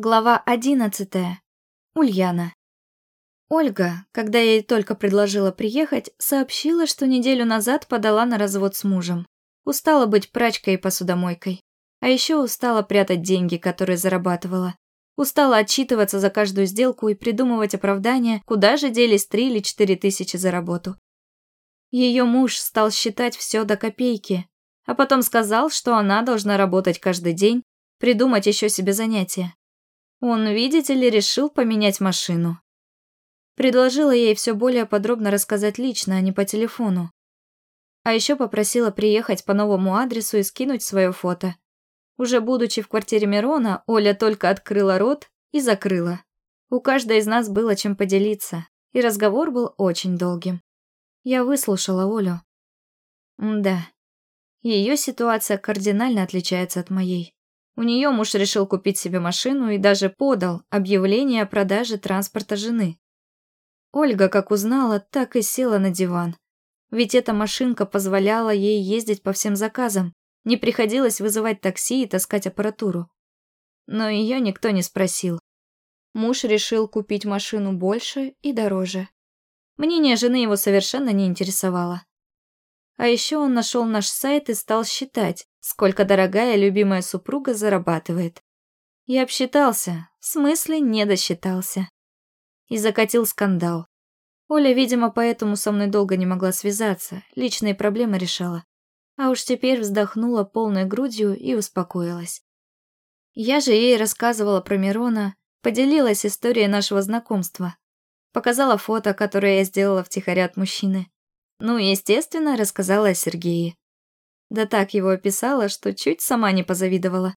Глава одиннадцатая. Ульяна. Ольга, когда я ей только предложила приехать, сообщила, что неделю назад подала на развод с мужем. Устала быть прачкой и посудомойкой. А еще устала прятать деньги, которые зарабатывала. Устала отчитываться за каждую сделку и придумывать оправдания, куда же делись три или четыре тысячи за работу. Ее муж стал считать все до копейки, а потом сказал, что она должна работать каждый день, придумать еще себе занятия. Он, видите ли, решил поменять машину. Предложила ей все более подробно рассказать лично, а не по телефону. А еще попросила приехать по новому адресу и скинуть свое фото. Уже будучи в квартире Мирона, Оля только открыла рот и закрыла. У каждой из нас было чем поделиться, и разговор был очень долгим. Я выслушала Олю. М да, ее ситуация кардинально отличается от моей. У нее муж решил купить себе машину и даже подал объявление о продаже транспорта жены. Ольга, как узнала, так и села на диван. Ведь эта машинка позволяла ей ездить по всем заказам, не приходилось вызывать такси и таскать аппаратуру. Но ее никто не спросил. Муж решил купить машину больше и дороже. Мнение жены его совершенно не интересовало. А еще он нашел наш сайт и стал считать, сколько дорогая любимая супруга зарабатывает. Я обсчитался, в смысле не досчитался. И закатил скандал. Оля, видимо, поэтому со мной долго не могла связаться, личные проблемы решала. А уж теперь вздохнула полной грудью и успокоилась. Я же ей рассказывала про Мирона, поделилась историей нашего знакомства. Показала фото, которое я сделала втихаря от мужчины. Ну, естественно, рассказала о Сергее. Да так его описала, что чуть сама не позавидовала.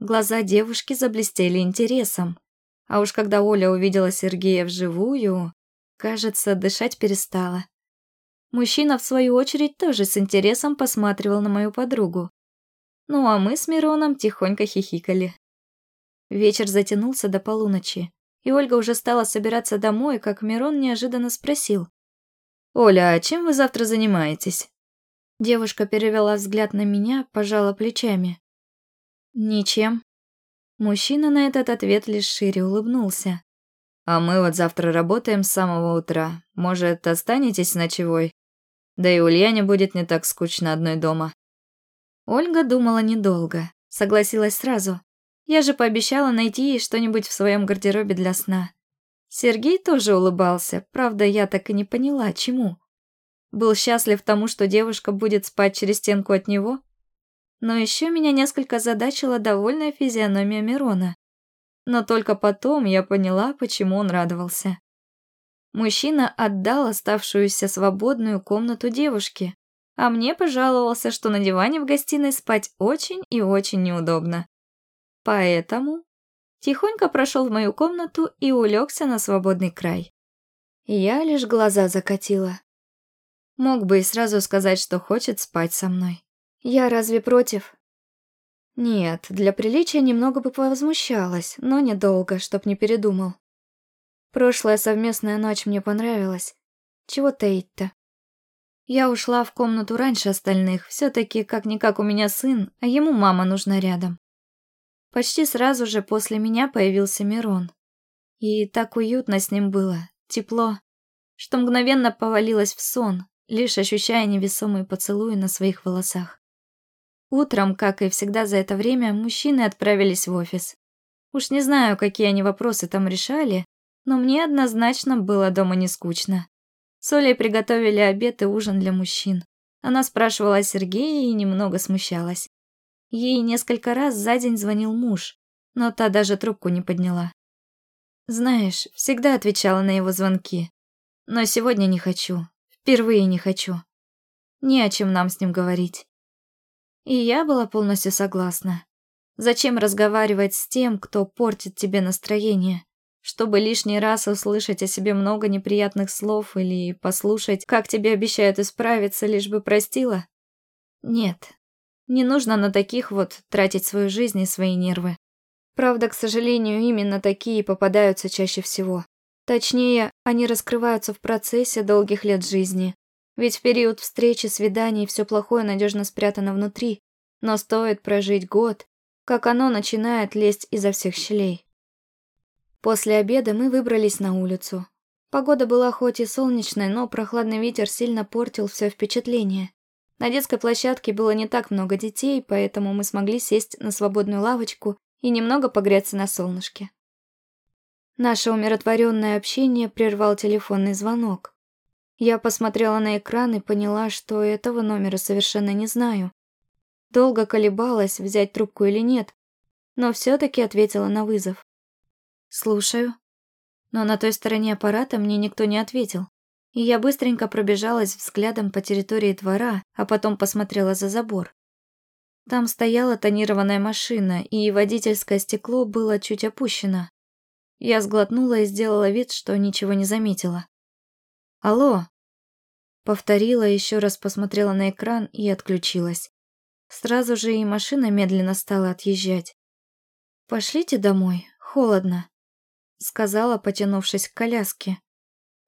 Глаза девушки заблестели интересом. А уж когда Оля увидела Сергея вживую, кажется, дышать перестала. Мужчина, в свою очередь, тоже с интересом посматривал на мою подругу. Ну а мы с Мироном тихонько хихикали. Вечер затянулся до полуночи, и Ольга уже стала собираться домой, как Мирон неожиданно спросил. «Оля, а чем вы завтра занимаетесь?» Девушка перевела взгляд на меня, пожала плечами. «Ничем». Мужчина на этот ответ лишь шире улыбнулся. «А мы вот завтра работаем с самого утра. Может, останетесь ночевой? Да и Ульяне будет не так скучно одной дома». Ольга думала недолго, согласилась сразу. Я же пообещала найти ей что-нибудь в своем гардеробе для сна. Сергей тоже улыбался, правда, я так и не поняла, чему. Был счастлив тому, что девушка будет спать через стенку от него. Но еще меня несколько задачила довольная физиономия Мирона. Но только потом я поняла, почему он радовался. Мужчина отдал оставшуюся свободную комнату девушке, а мне пожаловался, что на диване в гостиной спать очень и очень неудобно. Поэтому тихонько прошел в мою комнату и улегся на свободный край. Я лишь глаза закатила. Мог бы и сразу сказать, что хочет спать со мной. Я разве против? Нет, для приличия немного бы повозмущалась, но недолго, чтоб не передумал. Прошлая совместная ночь мне понравилась. Чего таить-то? Я ушла в комнату раньше остальных, все таки как-никак у меня сын, а ему мама нужна рядом. Почти сразу же после меня появился Мирон. И так уютно с ним было, тепло, что мгновенно повалилась в сон, лишь ощущая невесомые поцелуи на своих волосах. Утром, как и всегда за это время, мужчины отправились в офис. Уж не знаю, какие они вопросы там решали, но мне однозначно было дома не скучно. С Олей приготовили обед и ужин для мужчин. Она спрашивала о Сергее и немного смущалась. Ей несколько раз за день звонил муж, но та даже трубку не подняла. Знаешь, всегда отвечала на его звонки. Но сегодня не хочу. Впервые не хочу. Не о чем нам с ним говорить. И я была полностью согласна. Зачем разговаривать с тем, кто портит тебе настроение? Чтобы лишний раз услышать о себе много неприятных слов или послушать, как тебе обещают исправиться, лишь бы простила? Нет, не нужно на таких вот тратить свою жизнь и свои нервы. Правда, к сожалению, именно такие попадаются чаще всего. Точнее, они раскрываются в процессе долгих лет жизни. Ведь в период встречи, свиданий все плохое надежно спрятано внутри. Но стоит прожить год, как оно начинает лезть изо всех щелей. После обеда мы выбрались на улицу. Погода была хоть и солнечной, но прохладный ветер сильно портил все впечатление. На детской площадке было не так много детей, поэтому мы смогли сесть на свободную лавочку и немного погреться на солнышке. Наше умиротворенное общение прервал телефонный звонок. Я посмотрела на экран и поняла, что этого номера совершенно не знаю. Долго колебалась, взять трубку или нет, но все-таки ответила на вызов. «Слушаю». Но на той стороне аппарата мне никто не ответил и я быстренько пробежалась взглядом по территории двора, а потом посмотрела за забор. Там стояла тонированная машина, и водительское стекло было чуть опущено. Я сглотнула и сделала вид, что ничего не заметила. «Алло!» Повторила, еще раз посмотрела на экран и отключилась. Сразу же и машина медленно стала отъезжать. «Пошлите домой, холодно», — сказала, потянувшись к коляске.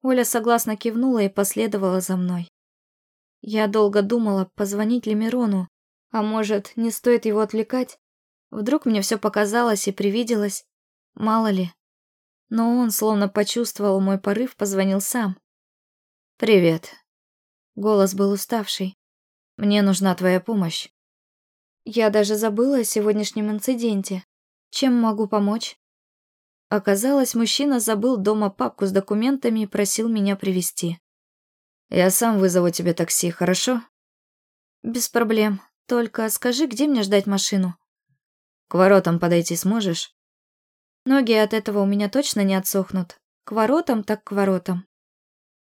Оля согласно кивнула и последовала за мной. Я долго думала, позвонить ли Мирону, а может, не стоит его отвлекать? Вдруг мне все показалось и привиделось, мало ли. Но он, словно почувствовал мой порыв, позвонил сам. «Привет». Голос был уставший. «Мне нужна твоя помощь». Я даже забыла о сегодняшнем инциденте. Чем могу помочь? Оказалось, мужчина забыл дома папку с документами и просил меня привезти. «Я сам вызову тебе такси, хорошо?» «Без проблем. Только скажи, где мне ждать машину?» «К воротам подойти сможешь?» Ноги от этого у меня точно не отсохнут. К воротам так к воротам.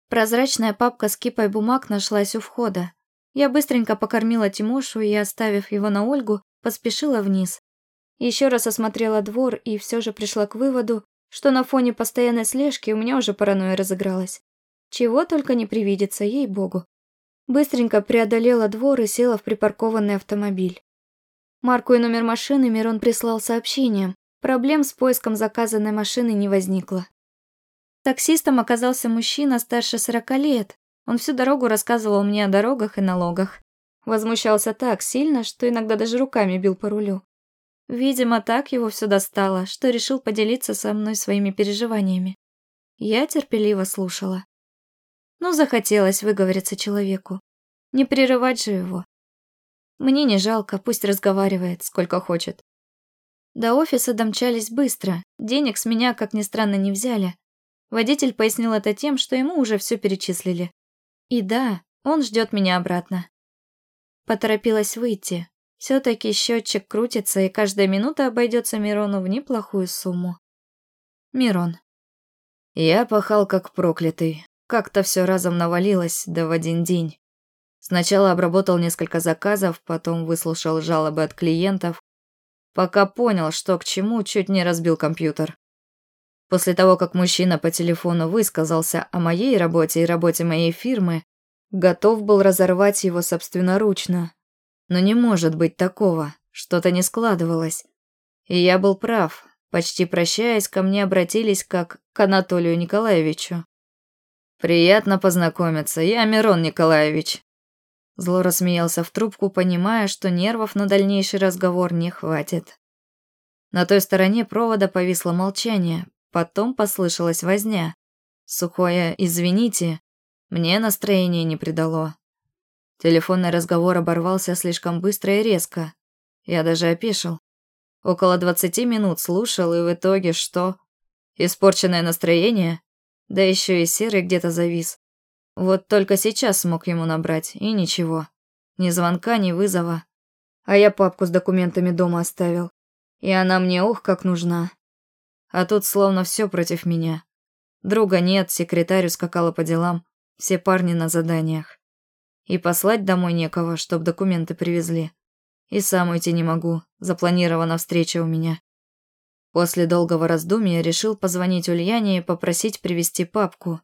Прозрачная папка с кипой бумаг нашлась у входа. Я быстренько покормила Тимошу и, оставив его на Ольгу, поспешила вниз. Еще раз осмотрела двор и все же пришла к выводу, что на фоне постоянной слежки у меня уже паранойя разыгралась. Чего только не привидится, ей-богу. Быстренько преодолела двор и села в припаркованный автомобиль. Марку и номер машины Мирон прислал сообщением. Проблем с поиском заказанной машины не возникло. Таксистом оказался мужчина старше сорока лет. Он всю дорогу рассказывал мне о дорогах и налогах. Возмущался так сильно, что иногда даже руками бил по рулю. Видимо, так его все достало, что решил поделиться со мной своими переживаниями. Я терпеливо слушала. Ну, захотелось выговориться человеку. Не прерывать же его. Мне не жалко, пусть разговаривает, сколько хочет. До офиса домчались быстро, денег с меня, как ни странно, не взяли. Водитель пояснил это тем, что ему уже все перечислили. И да, он ждет меня обратно. Поторопилась выйти, все-таки счетчик крутится, и каждая минута обойдется Мирону в неплохую сумму. Мирон. Я пахал как проклятый. Как-то все разом навалилось, да в один день. Сначала обработал несколько заказов, потом выслушал жалобы от клиентов, пока понял, что к чему, чуть не разбил компьютер. После того, как мужчина по телефону высказался о моей работе и работе моей фирмы, готов был разорвать его собственноручно, но не может быть такого, что-то не складывалось. И я был прав, почти прощаясь, ко мне обратились как к Анатолию Николаевичу. «Приятно познакомиться, я Мирон Николаевич». Зло рассмеялся в трубку, понимая, что нервов на дальнейший разговор не хватит. На той стороне провода повисло молчание, потом послышалась возня. Сухое «извините» мне настроение не придало. Телефонный разговор оборвался слишком быстро и резко. Я даже опешил. Около двадцати минут слушал, и в итоге что? Испорченное настроение? Да еще и серый где-то завис. Вот только сейчас смог ему набрать, и ничего. Ни звонка, ни вызова. А я папку с документами дома оставил. И она мне ух как нужна. А тут словно все против меня. Друга нет, секретарь ускакала по делам, все парни на заданиях. И послать домой некого, чтоб документы привезли. И сам уйти не могу, запланирована встреча у меня. После долгого раздумья решил позвонить Ульяне и попросить привезти папку.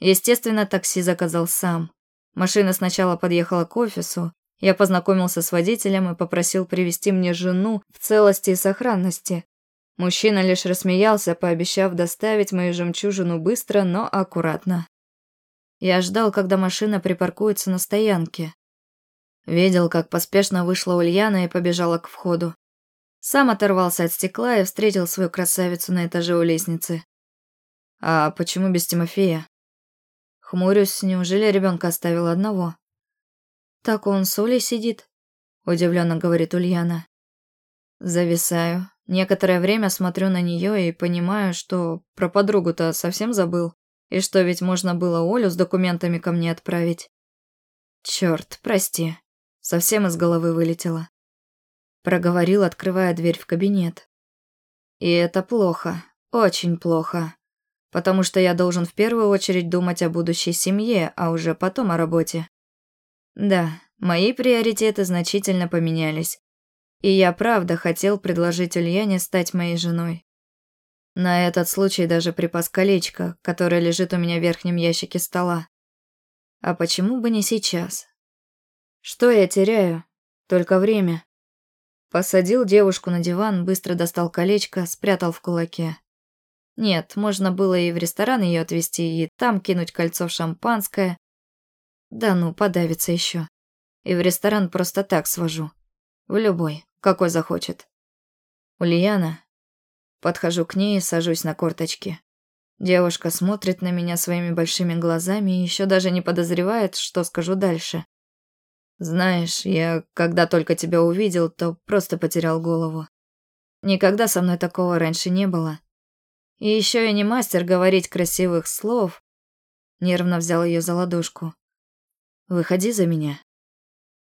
Естественно, такси заказал сам. Машина сначала подъехала к офису, я познакомился с водителем и попросил привезти мне жену в целости и сохранности. Мужчина лишь рассмеялся, пообещав доставить мою жемчужину быстро, но аккуратно. Я ждал, когда машина припаркуется на стоянке. Видел, как поспешно вышла Ульяна и побежала к входу. Сам оторвался от стекла и встретил свою красавицу на этаже у лестницы. «А почему без Тимофея?» Хмурюсь, неужели ребенка оставил одного? «Так он с Олей сидит», — удивленно говорит Ульяна. Зависаю. Некоторое время смотрю на нее и понимаю, что про подругу-то совсем забыл, и что ведь можно было Олю с документами ко мне отправить. Черт, прости. Совсем из головы вылетело. Проговорил, открывая дверь в кабинет. И это плохо, очень плохо. Потому что я должен в первую очередь думать о будущей семье, а уже потом о работе. Да, мои приоритеты значительно поменялись. И я правда хотел предложить Ульяне стать моей женой. На этот случай даже припас колечко, которое лежит у меня в верхнем ящике стола. А почему бы не сейчас? Что я теряю? Только время. Посадил девушку на диван, быстро достал колечко, спрятал в кулаке. Нет, можно было и в ресторан ее отвезти, и там кинуть кольцо в шампанское. Да ну, подавится еще. И в ресторан просто так свожу. В любой, какой захочет. Ульяна. Подхожу к ней и сажусь на корточки. Девушка смотрит на меня своими большими глазами и еще даже не подозревает, что скажу дальше. Знаешь, я когда только тебя увидел, то просто потерял голову. Никогда со мной такого раньше не было. И еще я не мастер говорить красивых слов. Нервно взял ее за ладошку. Выходи за меня.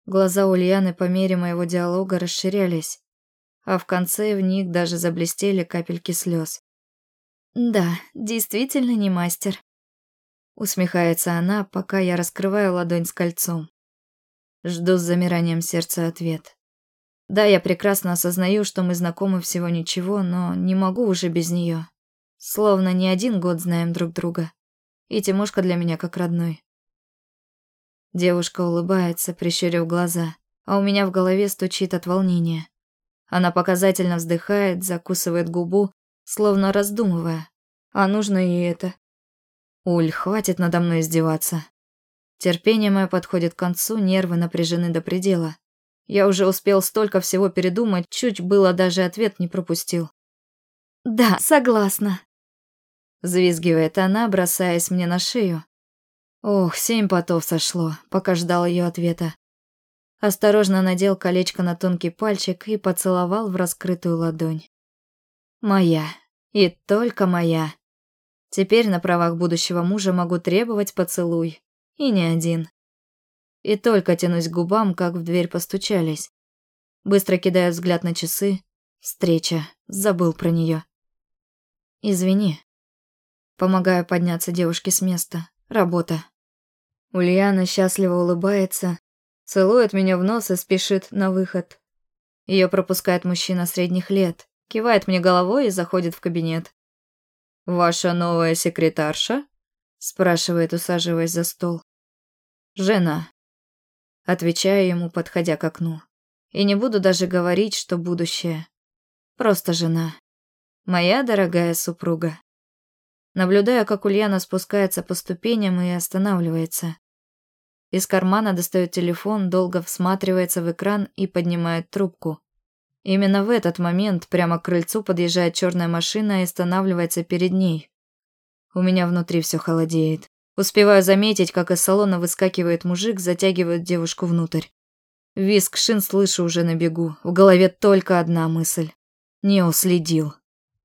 Глаза Ульяны по мере моего диалога расширялись, а в конце в них даже заблестели капельки слез. Да, действительно не мастер. Усмехается она, пока я раскрываю ладонь с кольцом. Жду с замиранием сердца ответ. Да, я прекрасно осознаю, что мы знакомы всего ничего, но не могу уже без нее. Словно не один год знаем друг друга. И Тимошка для меня как родной. Девушка улыбается, прищурив глаза, а у меня в голове стучит от волнения. Она показательно вздыхает, закусывает губу, словно раздумывая. А нужно ей это. Уль, хватит надо мной издеваться. Терпение мое подходит к концу, нервы напряжены до предела. Я уже успел столько всего передумать, чуть было даже ответ не пропустил. «Да, согласна», — взвизгивает она, бросаясь мне на шею, Ох, семь потов сошло, пока ждал ее ответа. Осторожно надел колечко на тонкий пальчик и поцеловал в раскрытую ладонь. Моя. И только моя. Теперь на правах будущего мужа могу требовать поцелуй. И не один. И только тянусь к губам, как в дверь постучались. Быстро кидаю взгляд на часы. Встреча. Забыл про нее. Извини. Помогаю подняться девушке с места. Работа. Ульяна счастливо улыбается, целует меня в нос и спешит на выход. Ее пропускает мужчина средних лет, кивает мне головой и заходит в кабинет. «Ваша новая секретарша?» спрашивает, усаживаясь за стол. «Жена», отвечаю ему, подходя к окну. И не буду даже говорить, что будущее. Просто жена. Моя дорогая супруга. Наблюдаю, как Ульяна спускается по ступеням и останавливается. Из кармана достает телефон, долго всматривается в экран и поднимает трубку. Именно в этот момент прямо к крыльцу подъезжает черная машина и останавливается перед ней. У меня внутри все холодеет. Успеваю заметить, как из салона выскакивает мужик, затягивает девушку внутрь. Виск шин слышу уже на бегу. В голове только одна мысль. Не уследил.